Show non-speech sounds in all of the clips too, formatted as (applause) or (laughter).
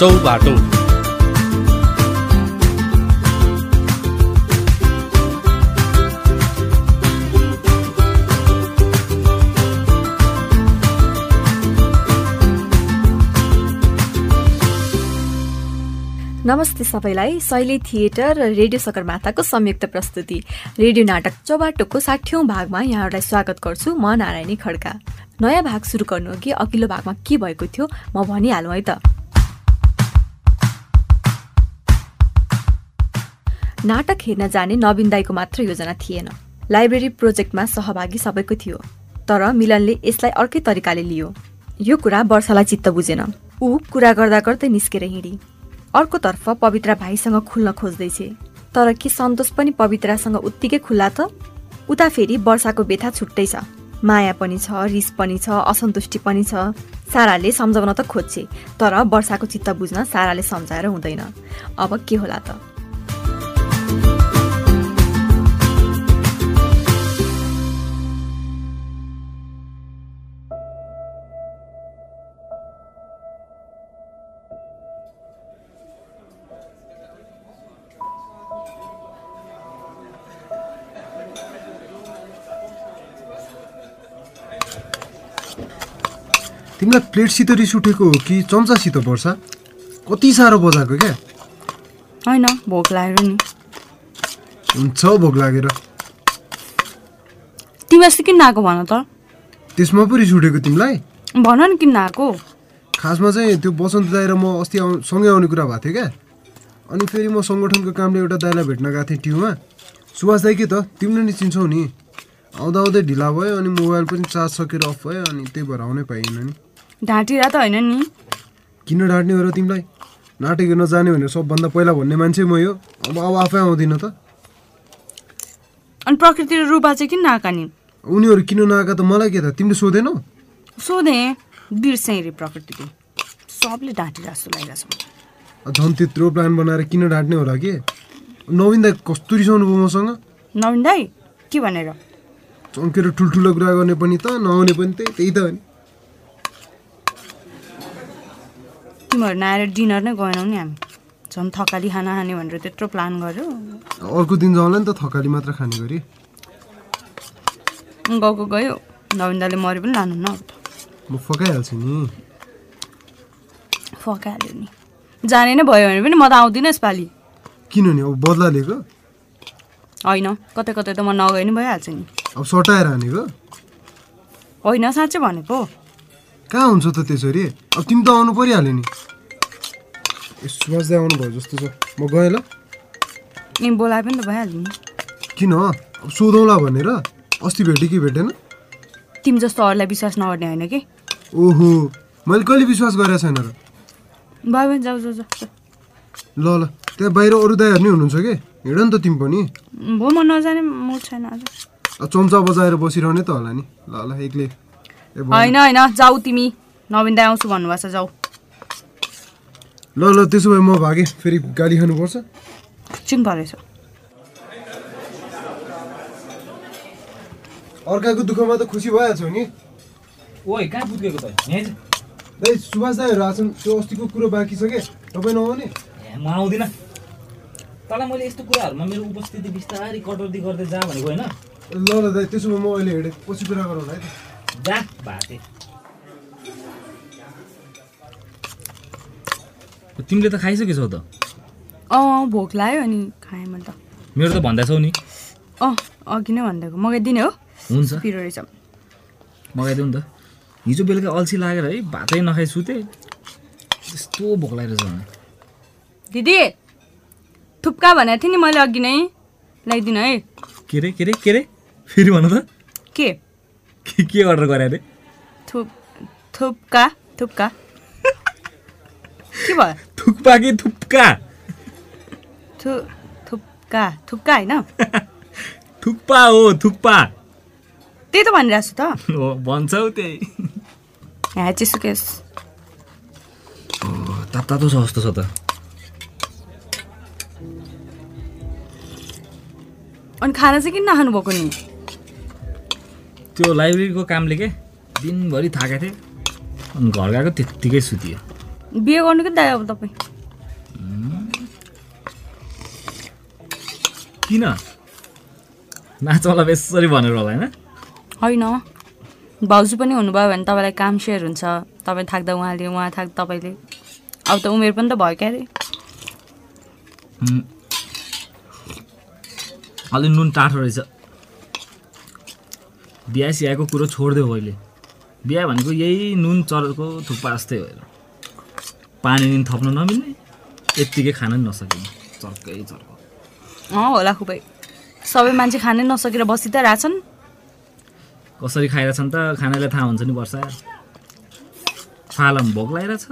चौबाटो नमस्ते सबैलाई शैली थिएटर र रेडियो सगरमाथाको संयुक्त प्रस्तुति। रेडियो नाटक चौबाटोको साठौँ भागमा यहाँहरूलाई स्वागत गर्छु म नारायणी खड्का। नयाँ भाग सुरु गर्नु अघि अघिल्लो भागमा के भएको थियो म भनिहालौँ है त। नाटक हेर्न जाने नवीन दाईको मात्र योजना थिएन। लाइब्रेरी प्रोजेक्टमा सहभागी सबैको थियो तर मिलनले यसलाई अर्कै तरिकाले लियो। यो कुरा वर्षालाई चित्त बुझेन। ऊ कुरा गर्दा गर्दै निस्केर हिँडी। अर्कोतर्फ पवित्रा भाइसँग खुल्न खोज्दैछ। तर के सन्तोष पनि पवित्रासँग उत्तिकै खुल्ला त? उता फेरि वर्षाको व्यथा छुट्टै छ। माया पनि छ रिस पनि छ असन्तुष्टि पनि छ। साराले सम्झाउन त खोज्छे तर वर्षाको चित्त बुझ्न साराले सम्झाएर हुँदैन। अब के होला त? तिमीलाई प्लेटसित रिस उठेको हो कि चम्चासित पर्छ? कति साह्रो बजाएको क्या? होइन भोक लागेर नि। हुन्छ भोक लागेर। तिमी अस्ति किन आएको भन त? त्यसमा पो रिस उठेको तिमीलाई? भन न किन आएको खासमा चाहिँ त्यो बसन्त दाइ र म अस्ति सँगै आउने कुरा भएको थियो क्या। अनि फेरि म सङ्गठनको कामले एउटा दाइलाई भेट्न गएको थिएँ टियुमा सुभाष दाइ के त? तिमीले नि चिन्छौ नि। आउँदा आउँदै ढिला भयो अनि मोबाइल पनि चार्ज सकेर अफ भयो अनि त्यही भएर आउनै पाइएन नि। ढाँटिरा त होइन नि। किन डाँट्ने हो र तिमीलाई? नाटक हेर्न जाने भनेर सबभन्दा पहिला भन्ने मान्छे म यो। अब अब आफै आउँदिनँ त। अनि प्रकृति र रूपा चाहिँ किन नआएका नि? उनीहरू किन नआएका त मलाई के त? तिमीले सोधेनौ? सोधेँ बिर्सेँ रे प्रकृतिको सबले ढाँटिरहेको जस्तो लागिरहेको छ झन् त्यत्रो प्लान बनाएर किन डाँट्ने होला के? नवीन दाई कस्तो रिसाउनु भयो मसँग। नवीन दाई के भनेर? चम्केर ठुल्ठुलो कुरा गर्ने पनि त नआउने पनि त्यही त्यही त हो नि। तिमीहरू नआएर डिनर नै गएनौ नि हामी। झन् थकाली खाना खाने भनेर त्यत्रो प्लान गर्यो। अर्को दिन जाउँला नि त थकाली मात्र खाने गरी। गएको गयो। नवीन दाले मरे पनि लानु न अब त। म फकाइहाल्छु नि। फकाइहाल्यो नि। जाने नै भयो भने पनि म त आउँदिनँ यसपालि। किनभने अब बदला लिएको? होइन कतै कतै त म नगए नि भइहाल्छ नि। अब सटाएर हानेको? होइन साँच्चै भनेको। कहाँ हुन्छ त त्यसरी? अब तिमी त आउनु परिहाल्यो नि। ए सुभाष दाई आउनु भयो जस्तो छ। म गएँ ल। नि बोलाए पनि त भइहाल्यो नि। किन? अब सोधौँला भनेर। अस्ति भेटेँ कि भेटेन? तिमी जस्तो अरूलाई विश्वास नगर्ने होइन कि? ओहो मैले कहिले विश्वास गरेको छैन र? भयो भने जाऊ जाऊ जाऊ। ल ल। त्यहाँ बाहिर अरू दाईहरू नि हुनुहुन्छ कि? हिँड नि त तिमी पनि। भो म नजाने मुड छैन आज। चम्चा बजाएर बसिरहने त होला नि। ल ल एक्लै। ए। होइन होइन जाऊ तिमी। नवीन दाई आउँछु भन्नुभएको छ जाऊ। ल ल त्यसो भए म भागेँ फेरि गाली खानुपर्छ। चिङ परेछ अर्काको दुःखमा त खुसी भइहाल्छौ नि। ओइ कहाँ पुगेको त? दाइ सुभाष दाईहरू आछन् त्यो अस्तिको कुरो बाँकी छ कि? तपाईँ नआउने? ए, म आउँदिनँ। तँलाई मैले यस्तो कुराहरूमा मेरो उपस्थिति बिस्तारै कटौती गर्दै जा भनेको होइन। ल ल दाइ त्यसो भए म अहिले हिँडेँ। पछि कुरा गरौँ है। त जा भाते तिमीले त खाइसकेछौ त? अँ भोक लाग्यो अनि खाएँ मैले त। मेरो त भन्दैछौ नि। अँ अघि नै भनिदिएको मगाइदिने हो। हुन्छ। पिरो रहेछ। मगाइदेऊ नि त। हिजो बेलुका अल्छी लागेर है भातै नखाइ सुते। त्यस्तो भोक लागेको छ दिदी थुप्का भनेको थिएँ नि मैले अघि नै। ल्याइदिनु है। के रे के रे के रे? फेरि भन त। के? के अर्डर गरे अरे थुप थुप्का थुप्का। के भयो? थुक्पा कि थुप्का? थु थुप्का थुप्का होइन? थुक्पा हो थुक्पा त्यही त भनिरहेको छु त। हो भन्छौ त्यही। यहाँ चिसो केस। तातो तातो छ जस्तो छ त। अनि खाना चाहिँ किन नखानु भएको नि? त्यो लाइब्रेरीको कामले के दिनभरि थाकेको थिएँ। अनि घर गएको त्यत्तिकै सुतियो। बिहे गर्नु कि दाइ अब तपाईँ? किन? नाचवाला बेसरी भनेर होला होइन? होइन। भाउजू पनि हुनुभयो भने तपाईँलाई काम सेयर हुन्छ। तपाईँ थाक्दा उहाँले उहाँ थाक तपाईँले। अब त उमेर पनि त भयो क्या अरे. अलि नुन टाठो रहेछ। बिहा सिहाको कुरो छोडिदियो अहिले। बिहा भनेको यही नुन चरको थुक्पा जस्तै हो हेर। पानी नि थप्न नमिल्ने यत्तिकै खान नि नसकिने। चर्कै चर्को। अँ होला खुबै। सबै मान्छे खानै नसकेर बसि त रहेछन् कसरी खाइरहेछन् त? खानालाई थाहा हुन्छ नि वर्षा। फालम भोक लागिरहेछ।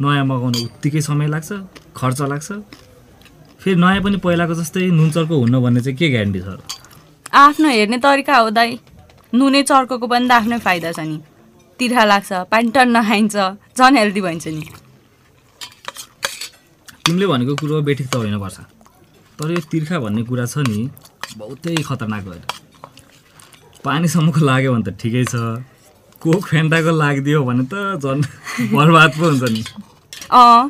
नयाँ मगाउनु उत्तिकै समय लाग्छ खर्च लाग्छ। फेरि नयाँ पनि पहिलाको जस्तै नुन चर्को हुन्न भन्ने चाहिँ के ग्यारेन्टी छ? आफ्नो हेर्ने तरिका हो दाइ। नुनै चर्कोको पनि त आफ्नै फाइदा छ नि। तिर्खा लाग्छ पानी टन्न खाइन्छ झन् हेल्दी भइन्छ नि। तिमीले भनेको कुरो बेठिक त होइन वर्ष तर यो तिर्खा भन्ने कुरा छ नि बहुतै खतरनाक भएर पानीसम्मको लाग्यो भने त ठिकै छ। कोक फेन्टाको लागिदियो भने त झन् (laughs) बर्बाद पो हुन्छ नि। अँ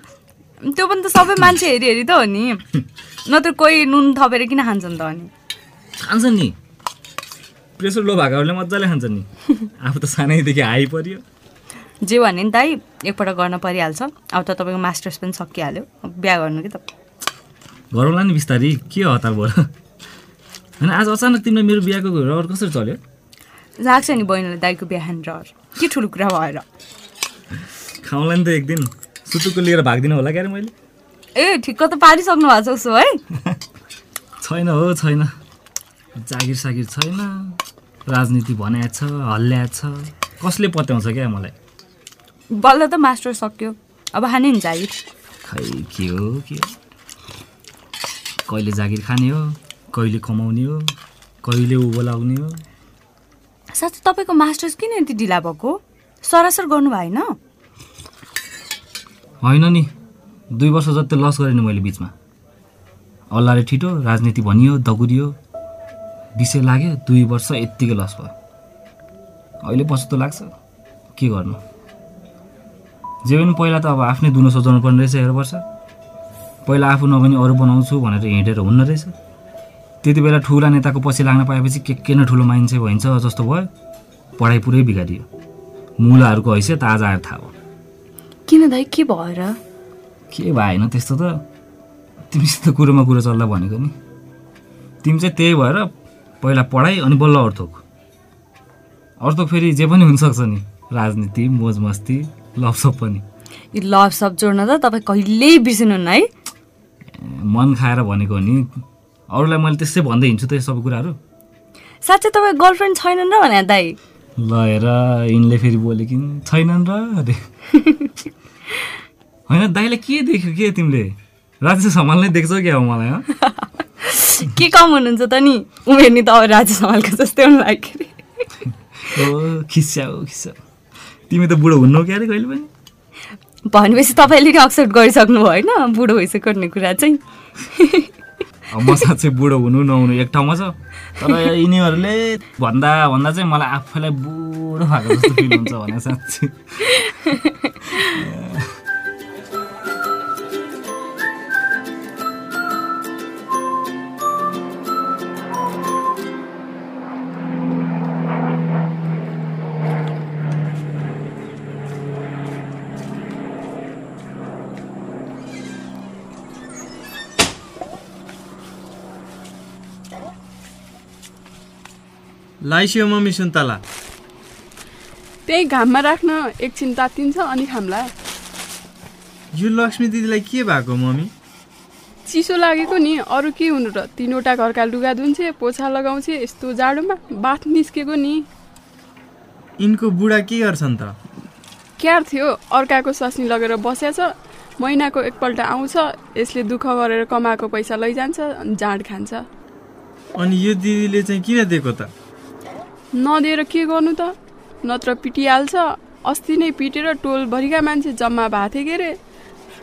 त्यो पनि त सबै मान्छे हेरी हेरी त हो नि। (laughs) नत्र कोही नुन थपेर किन खान्छन् त अनि? खान्छन् नि। प्रेसर लो भएकोहरूले मजाले खान्छन् नि। (laughs) आफू त सानैदेखि हाई पऱ्यो जे भने नि दाइ एकपल्ट गर्न परिहाल्छ। अब त तपाईँको मास्टर्स पनि सकिहाल्यो। बिहा गर्नु कि त? गरौँला नि बिस्तारी। के हतार भयो? होइन आज अचानक तिमीलाई मेरो बिहाको रहर कसरी चल्यो? लाग्छ नि बहिनीलाई दाइको बिहान रहर के ठुलो कुरा भएर। खाउँला नि त एक दिन सुटुक्को लिएर भागिदिनु होला क्या अरे मैले? ए ठिक्क त पारिसक्नु भएको छ उसो है। (laughs) छैन हो छैन। जागिर सागिर छैन। राजनीति भन्या छ हल्ल्या छ कसले पत्याउँछ क्या मलाई? बल्ल त मास्टर सक्यो। अब खाने नि जागिर खै के हो के हो? कहिले जागिर खाने हो कहिले कमाउने हो कहिले उँभो लाउने हो? साँच्चै तपाईँको मास्टर्स किन यति ढिला भएको? सरासर गर्नु भएन। होइन नि दुई वर्ष जति लस गरेँ नि मैले बिचमा। अल्लाले ठिटो राजनीति भनियो दगुरियो विषय लाग्यो दुई वर्ष यत्तिकै लस भयो। अहिले पछुतो लाग्छ। के गर्नु? जे पनि पहिला त अब आफ्नै दुनो सजाउनु पर्ने रहेछ हेर वर्ष। पहिला आफू नभनी अरू बनाउँछु भनेर हिँडेर हुन्न रहेछ। त्यति बेला ठुला नेताको पछि लाग्न पाएपछि के के न ठुलो मान्छे भइन्छ जस्तो भयो। पढाइ पुरै बिगारियो। मुलाहरूको हैसियत आज आएर थाहा भयो। किन दाइ? के भएर के भएन त्यस्तो त? तिमीसित कुरोमा कुरो चल्दा भनेको नि। तिमी चाहिँ त्यही भएर पहिला पढाइ अनि बल्ल अर्थोक। अर्थोक फेरि जे पनि हुनसक्छ नि राजनीति मोज मस्ती लपसप पनि। यो लभ सब जोड्न त तपाईँ कहिल्यै बिर्सिनुहुन्न है। मन खाएर भनेको नि। अरूलाई मैले त्यसै भन्दै हिँड्छु त यो सबै कुराहरू। साँच्चै तपाईँ गर्लफ्रेन्ड छैनन् र भने दाइ ल हेर यिनले फेरि बोले कि छैनन् र अरे। (laughs) होइन दाइले के देख्यो के तिमीले? राज्य सम्हाल्नै देख्छौ क्या हो मलाई? (laughs) के कम हुनुहुन्छ त नि? उमेर नि त अब राजा समालको जस्तै हुनु लाग्यो अरे। ओ खिस्या हो खिस्या तिमी त बुढो हुन्नौ क्या अरे कहिले पनि? भनेपछि तपाईँले नि एक्सेप्ट गरिसक्नु भयो होइन? बुढो भइसक्यो भन्ने कुरा चाहिँ। म साँच्चै बुढो हुनु नहुनु एक ठाउँमा छ। तर यिनीहरूले भन्दा भन्दा चाहिँ मलाई आफैलाई बुढो भएको जस्तो फिल हुन्छ भने साँच्चै। लाइसियो मम्मी सुन्तला त्यही घाममा राख्न एकछिन तातिन्छ अनि खाम्ला यो लक्ष्मी दिदीलाई के भएको मम्मी? चिसो लागेको नि अरू के हुनु र? तिनवटा घरका लुगा धुन्छे पोछा लगाउँछे यस्तो जाडोमा बाथ निस्केको नि। यिनको बुढा के गर्छन् त? क्यार थियो अर्काको स्वास्नी लगेर बस्या छ महिनाको एकपल्ट आउँछ यसले दुःख गरेर कमाएको पैसा लैजान्छ अनि जाँड खान्छ। अनि यो दिदीले चाहिँ किन दिएको त? नदिएर के गर्नु त? नत्र पिटिहाल्छ। अस्ति नै पिटेर टोलभरिका मान्छे जम्मा भएको थिए के अरे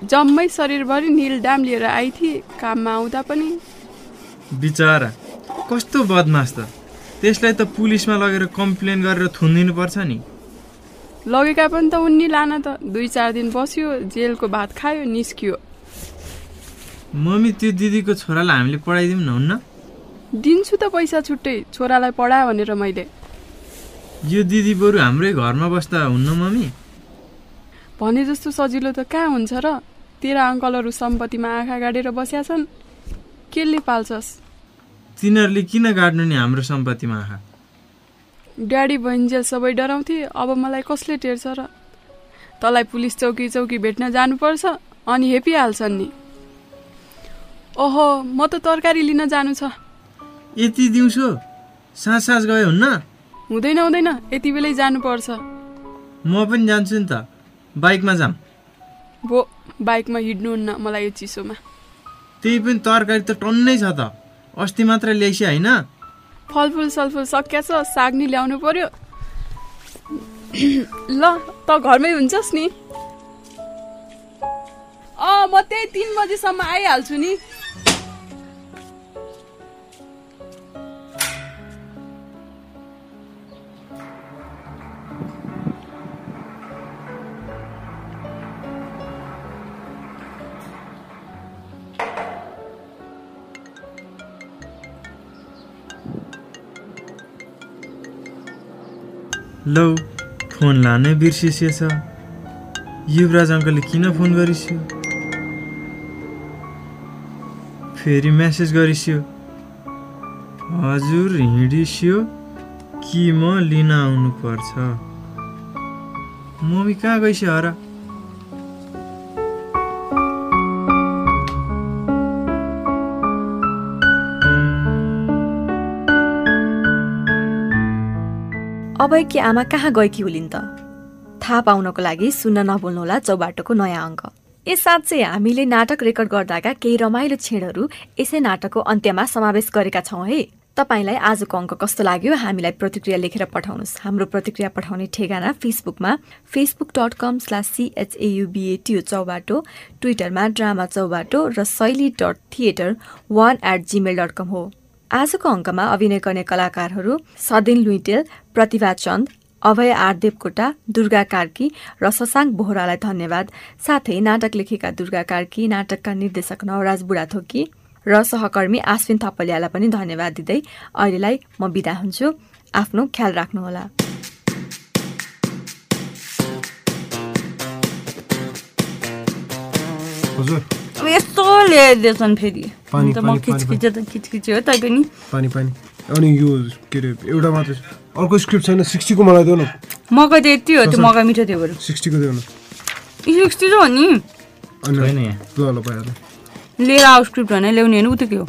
जम्मै शरीरभरि निल डाम लिएर आइथी काममा आउँदा पनि। बिचरा कस्तो बदमास त? त्यसलाई त पुलिसमा लगेर कम्प्लेन गरेर थुनिदिनु पर्छ नि। लगेका पनि त उनी लान त। दुई चार दिन बस्यो जेलको भात खायो निस्कियो। मम्मी त्यो दिदीको छोरालाई हामीले पढाइदिउँ न हुन्न? दिन्छु त पैसा छुट्टै। छोरालाई पढा भनेर मैले। यो दिदी बरु हाम्रै घरमा बस्दा हुन्न मम्मी? भने जस्तो सजिलो त कहाँ हुन्छ र? तेरा अङ्कलहरू सम्पत्तिमा आँखा गाडेर बस्या छन्। केले पाल्छस्? तिनीहरूले किन गाड्नु नि हाम्रो सम्पत्तिमा आँखा? ड्याडी बहिन्जेल सबै डराउँथे अब मलाई कसले टेर्छ र? तँलाई पुलिस चौकी चौकी भेट्न जानुपर्छ अनि हेपिहाल्छन् नि। ओहो म त तरकारी लिन जानु छ। यति दिउँसो साँझ साँझ गयो हुन्न? हुँदैन हुँदैन। यति बेलै जानुपर्छ। म पनि जान्छु नि त। बाइकमा जाऊँ भो बाइकमा हिँड्नुहुन्न मलाई यो चिसोमा। त्यही पनि तरकारी त टन्नै छ त। अस्ति मात्र ल्याइसी होइन? फलफुल सलफुल सकिया छ साग नि ल्याउनु पर्यो। ल त घरमै हुन्छस् नि। अँ म त्यही तिन बजीसम्म आइहाल्छु नि। लौ फोन लानै बिर्सिएछ युवराज अङ्कलले किन फोन गरिस्यो? फेरि मेसेज गरिस्यो। हजुर हिँडिस्यो। कि म लिन आउनु पर्छ मम्मी कहाँ गइस्यो हर? अभयकी आमा कहाँ गएकी होलिन् त? थाहा पाउनको लागि सुन्न नभुल्नुहोला चौबाटोको नयाँ अङ्क। यससाथ चाहिँ हामीले नाटक रेकर्ड गर्दाका केही रमाइलो क्षणहरू यसै नाटकको अन्त्यमा समावेश गरेका छौँ है। तपाईँलाई आजको अङ्क कस्तो लाग्यो हामीलाई प्रतिक्रिया लेखेर पठाउनुहोस्। हाम्रो प्रतिक्रिया पठाउने ठेगाना फेसबुकमा फेसबुक डट कम स्ल्यास सिएचएयुबिएटियु चौबाटो ट्विटरमा ड्रामा चौबाटो र Shaili dot theatre one at Gmail dot com हो। आजको अङ्कमा अभिनय गर्ने कलाकारहरू सदिन लुइटेल प्रतिभा चन्द अभय आर देवकोटा दुर्गा कार्की र शशाङ्क बोहरालाई धन्यवाद। साथै नाटक लेखेका दुर्गा कार्की नाटकका निर्देशक नवराज बुढाथोकी र सहकर्मी आश्विन थपलियालाई पनि धन्यवाद दिँदै अहिलेलाई म बिदा हुन्छु। आफ्नो ख्याल राख्नुहोला। हजुर। ल्याइदिएछन् फेरि। पानी, अन्त म खिचखिचे त खिचखिचे हो तै पनि पानी। पानी अनि यो के अरे एउटा मात्रै। अर्को स्क्रिप्ट छैन सिक्सटीको मलाई देऊ न। मकै त यति हो त्यो मकै मिठो थियो बरु। सिक्सटीको देऊ न। सिक्सटी त हो नि। लिएर आऊ स्क्रिप्ट भने ल्याउने होइन उतो के हो?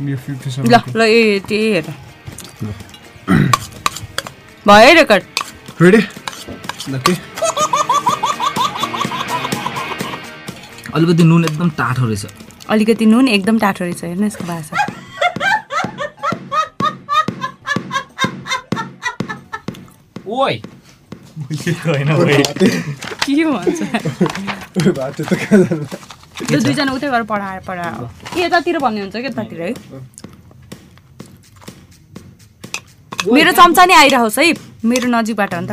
ल ल ए त्यही हेर। भयो है रेकर्ड रेडी अलिकति नुन एकदम टाठो रहेछ। अलिकति नुन एकदम टाठो रहेछ हेर्नु यसको भाषा। ओइ। के भन्छ? त्यो दुईजना उतै गरेर पढाएर पढायो यतातिर भन्ने हुन्छ क्या यतातिर है? मेरो चम्चा नै आइरहोस् है। मेरो नजिकबाट अन्त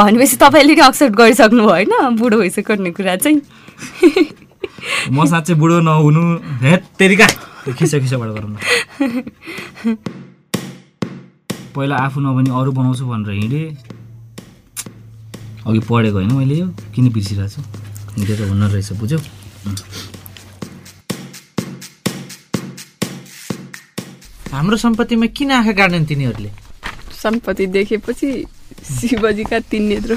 भनेपछि तपाईँले नि एक्सेप्ट गरिसक्नु भयो होइन? बुढो भइसक्यो भन्ने कुरा चाहिँ। म साँच्चै बुढो नहुनु। तेरिका! त्यो खिसा खिसाबाट गरौँ पहिला आफू नभनी अरू बनाउँछु भनेर हिँडेँ। अघि पढेको होइन मैले यो। किन बिर्सिरहेको छु? हिँडेर हुन रहेछ बुझ्यौ? हाम्रो सम्पत्तिमा किन आँखा गाड्छन् तिनीहरूले? सम्पत्ति देखेपछि शिवजीका तिन नेत्र